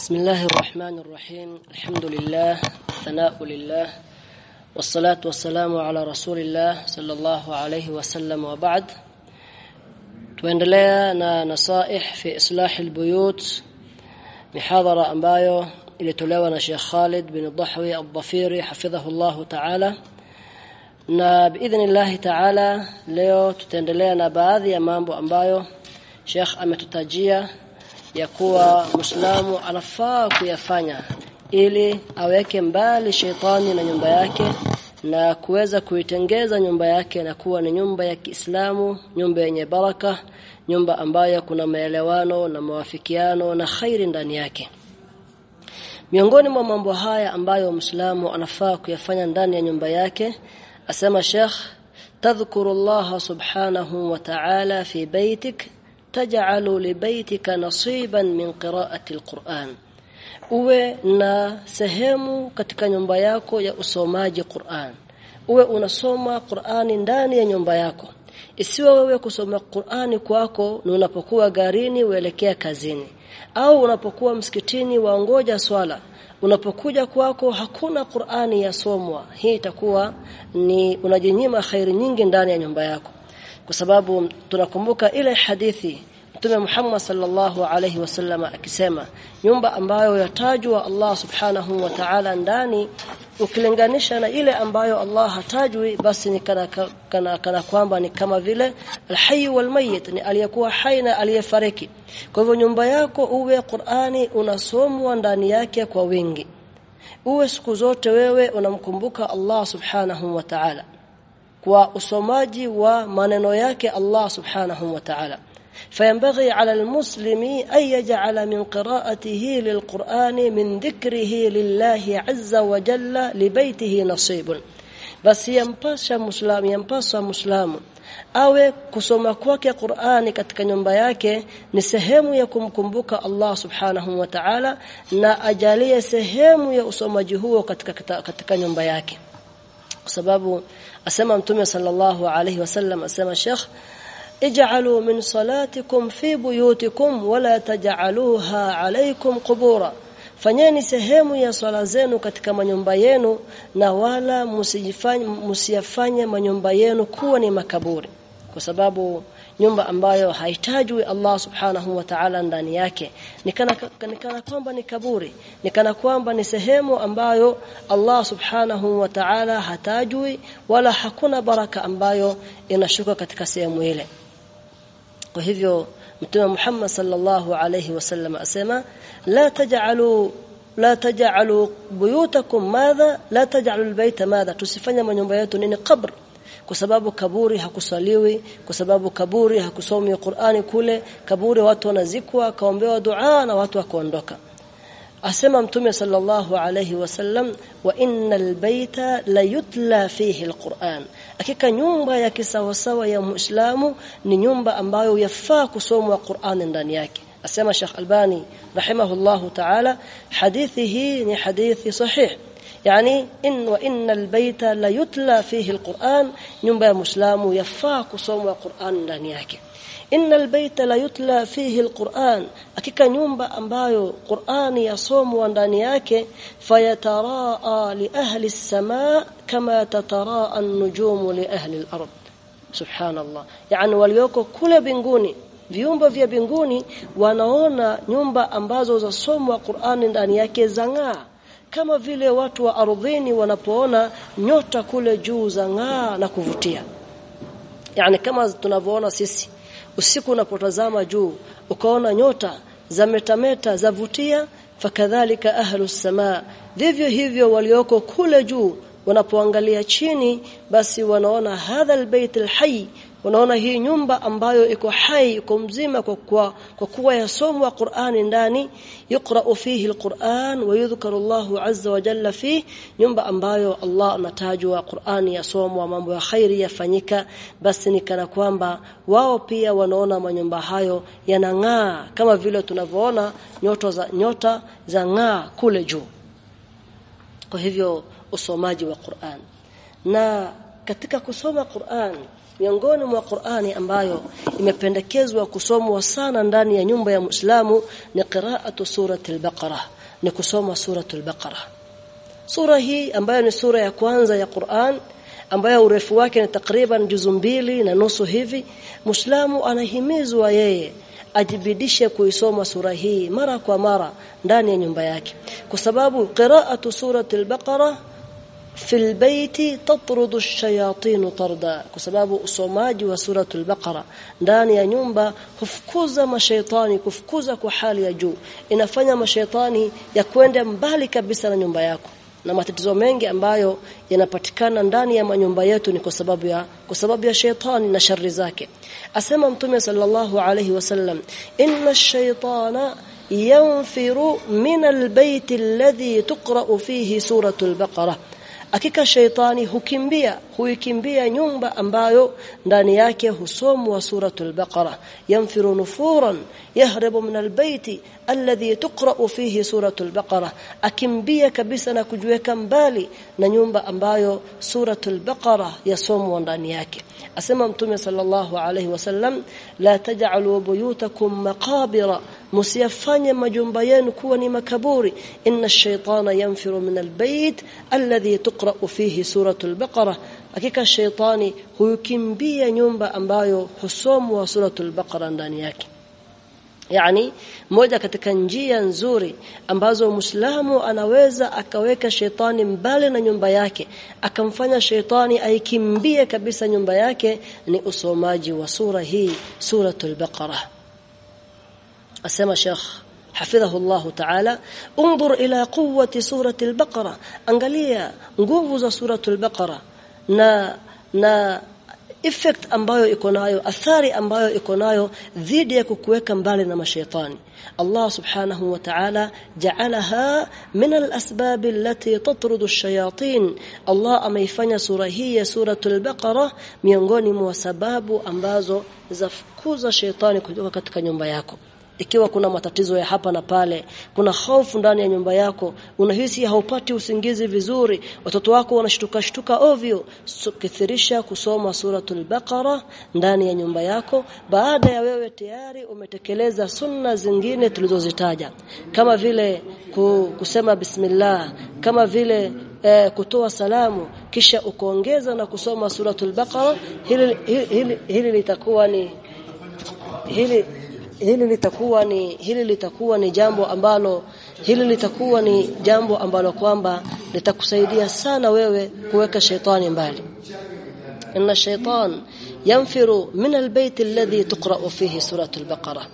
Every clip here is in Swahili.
بسم الله الرحمن الرحيم الحمد لله الثناء لله والصلاة والسلام على رسول الله صلى الله عليه وسلم وبعد توندلنا نصائح في إصلاح البيوت محاضره امبايو اللي تلوانا شيخ خالد بن الضحوي الضفيري حفظه الله تعالى نا باذن الله تعالى ليو توندلنا بعض يا مambo شيخ الشيخ امتتجيه ya kuwa Muislamu anafaa kuyafanya ili aweke mbali sheitani na nyumba yake na kuweza kuitengeza nyumba yake na kuwa ni nyumba ya Kiislamu, nyumba yenye baraka, nyumba ambayo kuna maelewano na mawafikiano na khairi ndani yake. Miongoni mwa mambo haya ambayo Muislamu anafaa kuyafanya ndani ya nyumba yake, asema Sheikh, tadhkuru Allah subhanahu wa ta'ala fi baitik taj'alu li baitika nasiban min qira'ati alquran. Uwe na sehemu katika nyumba yako ya usomaji Qur'an. Uwe unasoma Qur'ani ndani ya nyumba yako. Isiwe wewe kusoma Qur'ani kwako ni unapokuwa garini uelekea kazini. Au unapokuwa msikitini waongoja swala. Unapokuja kwako hakuna Qur'ani yasomwa hii itakuwa ni unajinyima khairi nyingi ndani ya nyumba yako kwa sababu tunakumbuka ile hadithi Mtume Muhammad sallallahu alayhi wasallam akisema nyumba ambayo yatajwa Allah subhanahu wa ta'ala ndani ukilinganisha na ile ambayo Allah hatajwi basi ni kana, kana, kana kwamba ni kama vile alhayy walmayyit ni aliyekuwa hai na aliyefariki. Kwa hivyo nyumba yako uwe Qur'ani unasomwa ndani yake kwa wingi. Uwe siku zote wewe unamkumbuka Allah subhanahu wa ta'ala kwa usomaji wa maneno yake Allah subhanahu wa ta'ala فينبغي على المسلم أن يجعل من قراءته للقرآن من ذكره لله عز وجل لبيته نصيب بس ينبasha مسلم ينبasha مسلم awe kusoma kwake Qur'ani katika nyumba yake ni sehemu ya kumkumbuka Allah Subhanahu wa Ta'ala na ajalie sehemu ya usomaji huo katika katika nyumba yake kwa sababu asema mtume sallallahu alayhi wasallam asema sheikh ij'alu min salatikum fi buyutikum wala taj'aluha alaykum qubura. Fanyeni sehemu ya swala zenu katika manyumba yenu na wala msijifanye msiyafanye manyumba yenu kuwa ni makaburi. Kwa sababu nyumba ambayo haitajwi Allah subhanahu wa ta'ala ndani yake. Nikana nikana kwamba ni kaburi. Nikana kwamba ni sehemu ambayo Allah subhanahu wa ta'ala hatajwi wala hakuna baraka ambayo inashuka katika sehemu ile. Kwa hivyo mtume Muhammad sallallahu alayhi wasallam asema la taj'alu la taj'alu buyutakum madha la taj'alu albayta madha. Tusifanye manyumba yetu nini? Qabr kwa sababu kaburi hakusaliwi kwa sababu kaburi hakusomi Qur'ani kule kaburi watu wanazikwa kaombewa dua na watu wakaondoka. Asema mtume sallallahu alayhi wasallam wa innal baita la fihi alquran. Hakika nyumba ya kisawasawa ya muislamu ni nyumba ambayo yafaa kusomwa Qur'an ndani yake. Asema Sheikh Albani rahimahullahu ta'ala hadithi hii ni hadithi sahih yani in wa innal baita la yutla fihi alquran nyumba ya muislamu yafaa kusomwa Qur'an ndani yake. Innal baita la yutla fihi alquran hakika nyumba ambayo qurani yasomwa ndani yake fayataraa li ahli as-samaa kama tataraa an-nujumu li ahli al-ard. Subhanallah. Yani walioko kule binguni viumbe vya binguni wanaona nyumba ambazo zasomwa qurani ndani yake zang'aa kama vile watu wa ardhini wanapoona nyota kule juu za ng'aa na kuvutia. Yani kama tunavyoona sisi usiku unapotazama juu ukaona nyota za metameta zavutia fakadhalika ahlu samaa vivyo hivyo walioko kule juu wanapoangalia chini basi wanaona hadha albayt alhayy wanaona hii nyumba ambayo iko hai iko mzima kwa kwa, kwa kuwa yasomwa Qur'ani ndani yuqra'u fihi alquran wa yudhkaru Allahu azza wa jalla fi nyumba ambayo Allah anatajwa Qur'ani yasomwa mambo ya khairi yafanyika basi ni kana kwamba wao pia wanaona manyumba hayo yanang'aa kama vile tunavyoona nyota za nyota za ng'aa kule juu. Kwa hivyo usomaji wa Qur'an. Na katika kusoma Qur'an miongoni mwa Qur'ani ambayo imependekezwa kusomwa sana ndani ya nyumba ya Muislamu ni qira'atu surati al-Baqara ni kusoma suratul al-Baqara sura hii ambayo ni sura ya kwanza ya Qur'an ambayo urefu wake ni takriban juzu mbili na nusu hivi Muislamu anahimizwa yeye ajibidishe kuisoma sura hii mara kwa mara ndani ya nyumba yake. Kwa sababu qira'atu surati al-Baqara fil baiti tatrudu ash-shayatin tarda kwa sababu usomaji wa suratul baqara ndani ya nyumba hufukuza mashaitani kufukuza kwa hali ya juu inafanya mashaitani ya kwenda mbali kabisa na nyumba yako na matatizo mengi ambayo yanapatikana ndani ya manyumba yetu ni kwa sababu ya kwa sababu ya shetani na shari zake asema mtume sallallahu alayhi wasallam inna ash-shaytana yanfiru min al-bayt alladhi tuqra fihi suratul baqara hakika shaitani hukimbia huikimbia nyumba ambayo ndani yake husomwa suratul baqara. Yanfiru nufuran yahrabu min albayti alladhi tuqra fihi suratul baqara. Akimbia kabisa na kujiweka mbali na nyumba ambayo suratul baqara yasomwa ndani yake. Asema mtume sallallahu alayhi wasallam la taj'alu buyutakum maqabira. Musiyafanye majumba yenu kuwa ni makaburi. Inna ash-shaytana yanfiru min albayt alladhi tuqra fihi suratul baqara hakika shaytani hukimbia nyumba ambayo husomwa suratul baqara ndani yake yani moja katika njia nzuri ambazo Muislamu anaweza akaweka shetani mbali na nyumba yake akamfanya shetani aikimbie kabisa nyumba yake ni usomaji wa sura hii suratul baqara asema Sheikh حفظه الله تعالى انظر إلى قوة سورة البقرة angalia nguvu za suratul baqara na na effect ambayo iko nayo athari ambayo iko nayo dhidi ya kukuweka mbali na mashaitani. Allah subhanahu wa ta'ala ja'alaha min al-asbab allati tatrudu ash-shayatin. Allah ameifanya sura hii ya suratul baqara miongoni mwa sababu ambazo zafukuza shaitani kutoka katika nyumba yako ikiwa kuna matatizo ya hapa na pale kuna hofu ndani ya nyumba yako unahisi haupati usingizi vizuri watoto wako wanashtuka shtuka ovyo kithirisha kusoma suratul baqara ndani ya nyumba yako baada ya wewe tayari umetekeleza sunna zingine tulizozitaja. Kama vile kusema bismillah kama vile eh, kutoa salamu kisha ukoongeza na kusoma suratul baqara hili, hili, hili, hili litakuwa ni hili hili litakuwa ni hili litakuwa ni jambo ambalo hili litakuwa ni jambo ambalo kwamba litakusaidia sana wewe kuweka shetani mbali. Inna shaytan yanfiru min albayt alladhi tuqra'u fihi suratul baqara.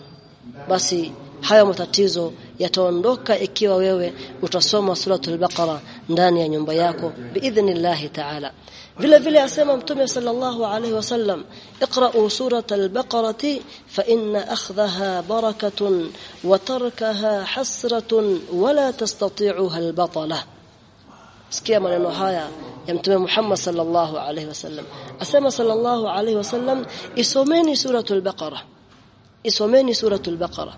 Basi hayo matatizo yataondoka ikiwa wewe utasoma suratul baqara ndani ya nyumba yako biidhnillah ta'ala vile vile asema mtume sallallahu alayhi wasallam iqra'u suratal baqarati fa inna akhdhaha barakatun wa tarkaha hasratun wala tastati'uha albatala sikia maneno haya ya mtume Muhammad sallallahu alayhi wasallam asema sallallahu alayhi wasallam isomeni suratul baqara isomeni suratul baqara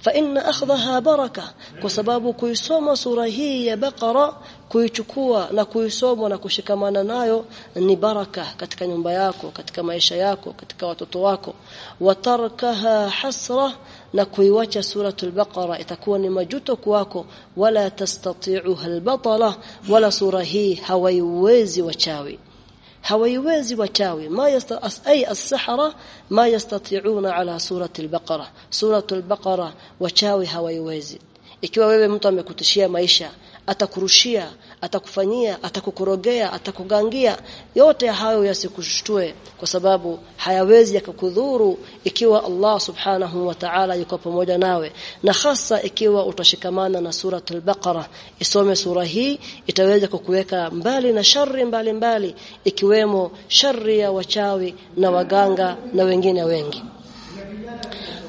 fa inna akhdhaha baraka kwa sababu kuisoma sura hii ya Baqara kuichukua na kuisoma na kushikamana nayo ni baraka katika nyumba yako katika maisha yako katika watoto wako. Watarkaha hasra na kuiwacha suratul baqara itakuwa ni majuto kwako. Wala tastati'uha albatala wala sura hii hawaiwezi wachawi. هويوازي وتاوي. ما يست أي السحرة ما يستطيعون على سورة البقرة. سورة البقرة وتاوي هويوازي. Ikiwa wewe mtu amekutishia maisha atakurushia atakufanyia atakukorogea atakugangia yote hayo yasikushtue kwa sababu hayawezi yakakudhuru ikiwa Allah subhanahu wa ta'ala yuko pamoja nawe. Na hasa ikiwa utashikamana na suratul baqara. Isome sura hii itaweza kukuweka mbali na shari mbali mbali ikiwemo shari ya wachawi na waganga na wengine wengi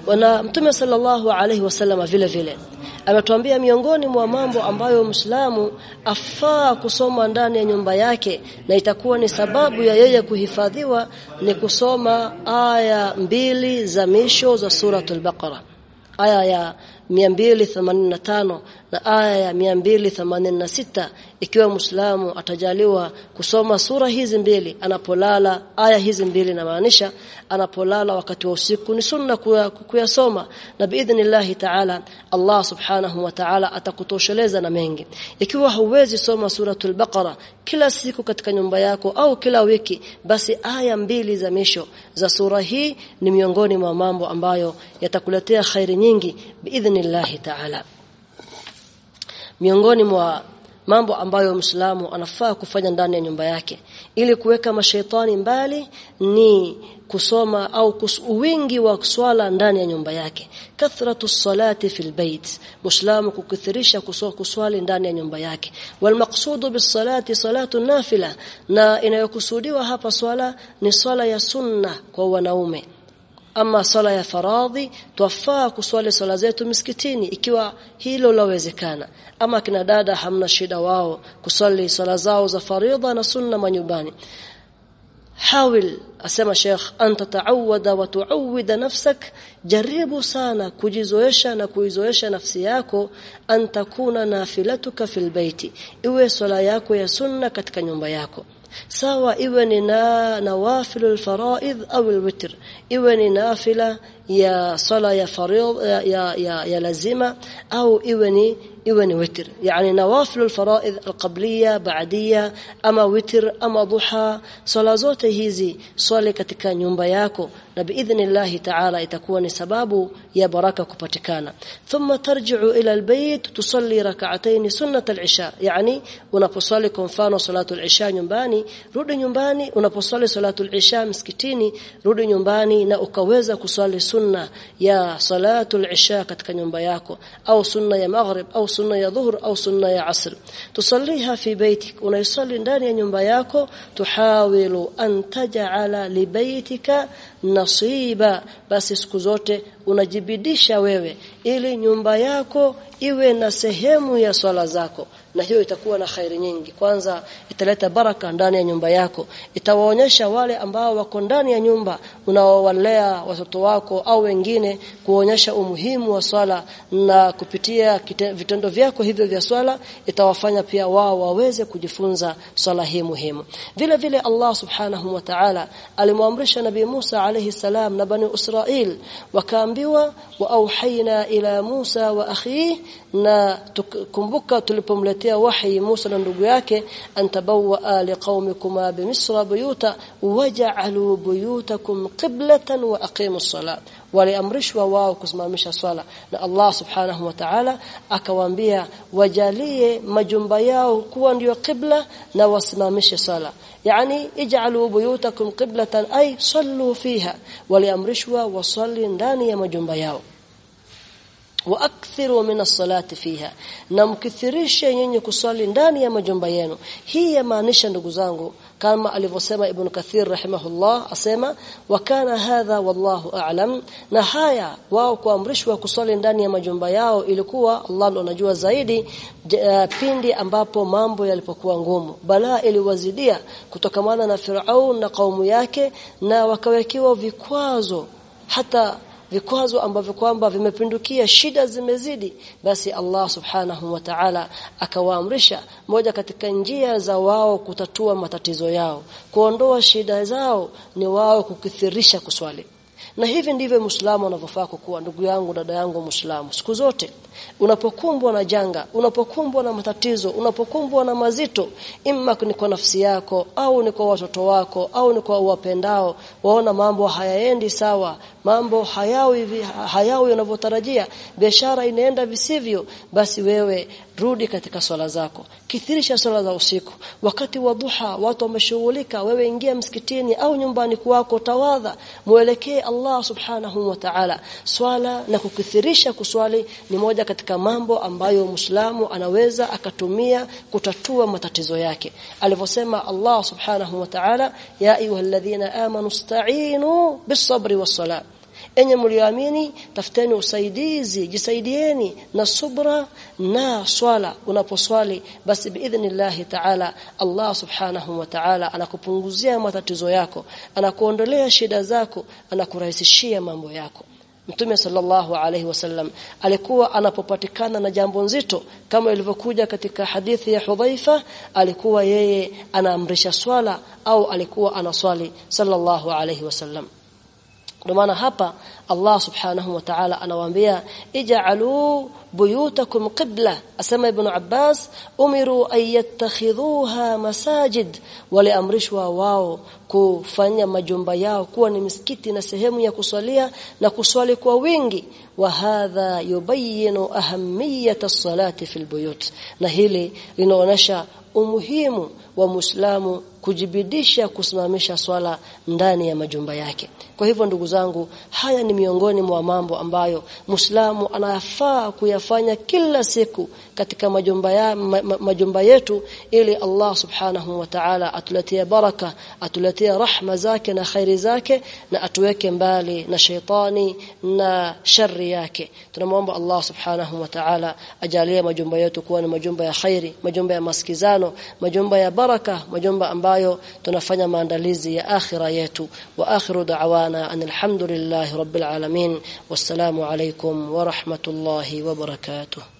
wana mtume sallallahu alaihi wasallam vile vile. Ametuambia miongoni mwa mambo ambayo Muislamu afaa kusoma ndani ya nyumba yake na itakuwa ni sababu ya yeye kuhifadhiwa ni kusoma aya mbili za misho za suratul Baqara. Aya ya 285 na aya ya 286 ikiwa Muislamu atajaliwa kusoma sura hizi mbili anapolala aya hizi mbili inamaanisha anapolala wakati wa usiku ni sunna kuyasoma. Na biidhnillah ta'ala Allah subhanahu wa ta'ala atakutosheleza na mengi. Ikiwa huwezi soma suratul baqara kila siku katika nyumba yako au kila wiki basi aya mbili za misho za sura hii ni miongoni mwa mambo ambayo yatakuletea khairi nyingi biidhnillah ta'ala miongoni mwa mambo ambayo Muislamu anafaa kufanya ndani ya nyumba yake. Ili kuweka mashaitani mbali ni kusoma au wingi wa swala ndani ya nyumba yake. Kathratu salati fil bait muslimu kukithirisha kuswali ndani ya nyumba yake. Wal maqsudu bis salati salatu nafila. Na inayokusudiwa hapa swala ni swala ya sunna kwa wanaume ama swala ya faradhi twafaa kuswali swala zetu misikitini ikiwa hilo lawezekana ama kina dada hamna shida wao kuswali swala zao za faridha na sunna manyumbani حاول asema Sheikh anta taawada wa tuawida nafsak jaribu sana kujizoesha na kuizoesha nafsi yako antakuna nafilatuka fil baiti iwe swala yako ya sunna katika nyumba yako سواء ايوان نوافل الفرائض أو الوتر. ايوان نافلة يا صلاة يا فريضة يا يا يا لازمة أو ايوان ايوان وتر. يعني نوافل الفرائض القبلية بعدية أما وتر أما ضحى. صلاة زوتي هذه صلي كاتيكا نيومبا ياكو na biidhnillahi ta'ala itakuwa ni sababu ya baraka kupatikana. Thumma tarji'u ila albayt tusalli rak'atayn sunnat al-isha. Yani unaposali kwa mfano salatu al-isha nyumbani rudi nyumbani. Unaposali salatu al-isha msikitini rudi nyumbani na ukaweza kusali sunna ya salatu al-isha katika nyumba yako. Au sunna ya maghrib au sunna ya dhuhr au sunna ya asr. Tusalliha fi baytik. Unaisali ndani ya nyumba yako tuhawilu an taj'ala li baytika nasiba basi siku zote unajibidisha wewe ili nyumba yako iwe na sehemu ya swala zako. Na hiyo itakuwa na khairi nyingi. Kwanza italeta baraka ndani ya nyumba yako. Itawaonyesha wale ambao wako ndani ya nyumba unaowalea watoto wako au wengine kuonyesha umuhimu wa swala. Na kupitia kite, vitendo vyako hivyo vya swala itawafanya pia wao waweze kujifunza swala hii muhimu. Vile vile Allah subhanahu wa ta'ala alimwamrisha nabii Musa alayhi salam na bani Israil وأوحينا إلى موسى وأخيه na kumbuka tulipomletea wahi Musa na ndugu yake antabawa liqaumikuma bimisra buyuta waj'alu buyutakum qiblatan wa aqimus salat waliamrishwa wao kusimamisha swala. Na Allah subhanahu wa ta'ala akawaambia wajalie majumba yao kuwa ndio qibla na wasimamishe swala. Yani ij'alu buyutakum qiblatan ay sallu fiha. Waliamrishwa wasalli ndani ya majumba yao wa akthiru min as-salati fiha na mkithirishe nyinyi kuswali ndani ya majumba yenu hii yamaanisha ndugu zangu kama alivyosema ibn kathir rahimahullah asema wa kana hadha wallahu a'lam na haya wao kuamrishwa kuswali ndani ya majumba yao ilikuwa Allah anajua zaidi pindi ambapo mambo yalipokuwa ngumu balaa iliwazidia kutokamana na Firaun na kaumu yake na wakawekewa vikwazo hata vikwazo ambavyo kwamba vimepindukia shida zimezidi basi Allah subhanahu wa ta'ala akawaamrisha moja katika njia za wao kutatua matatizo yao. Kuondoa shida zao ni wao kukithirisha kuswali na hivi ndivyo Muislamu anavyofaa kukuwa ndugu yangu dada yangu Muislamu. Siku zote unapokumbwa na janga unapokumbwa na matatizo unapokumbwa na mazito imma ni kwa nafsi yako au ni kwa watoto wako au ni kwa wapendao waona mambo hayaendi sawa mambo hayawi hayawi unavyotarajia biashara inaenda visivyo basi wewe rudi katika swala zako. Kithirisha swala za usiku. Wakati wa duha watu wameshughulika wewe ingia msikitini au nyumbani kwako tawadha muelekee Allah subhanahu wa ta'ala. Swala na kukithirisha kuswali ni moja katika mambo ambayo Muislamu anaweza akatumia kutatua matatizo yake. Alivyosema Allah subhanahu wa ta'ala ya ayyuhalladhina amanu sta'inu bis-sabri was-salat enye mlioamini tafuteni usaidizi jisaidieni na subra na swala. Unaposwali basi biidhnillah ta'ala Allah subhanahu wa ta'ala anakupunguzia matatizo yako anakuondolea shida zako anakurahisishia mambo yako. Mtume sallallahu alaihi wasallam alikuwa anapopatikana na jambo nzito kama ilivyokuja katika hadithi ya Hudhaifa alikuwa yeye anaamrisha swala au alikuwa anaswali sallallahu alaihi wasallam ndio maana hapa Allah subhanahu wa ta'ala anawaambia ij'alu buyutakum qibla asema ibn Abbas umiru an yattakhidhuha masajid waliamrishwa wao kufanya majumba yao kuwa ni misikiti na sehemu ya kuswalia na kuswali kwa wingi. Wa hadha yubayinu ahammiyata as-salati fil buyut. Na hili linaonyesha umuhimu wa Muislamu kujibidisha kusimamisha swala ndani ya majumba yake. Kwa hivyo ndugu zangu, haya ni miongoni mwa mambo ambayo Muislamu anafaa kuyafanya kila siku katika majumba ya ma, ma, majumba yetu ili Allah Subhanahu wa Ta'ala atuletee baraka, atuletee rahma zake na khairi zake na atuweke mbali na sheitani na shari yake. Tunamwomba Allah Subhanahu wa Ta'ala ajalie majumba yetu kuwa ni majumba ya khairi, majumba ya masikizano, majumba ya baraka, majumba ambayo tunafanya maandalizi ya akhira yetu wa akhiru da'wana alhamdulillahi rabbil alamin wassalamu alaykum wa rahmatullahi wa barakatuh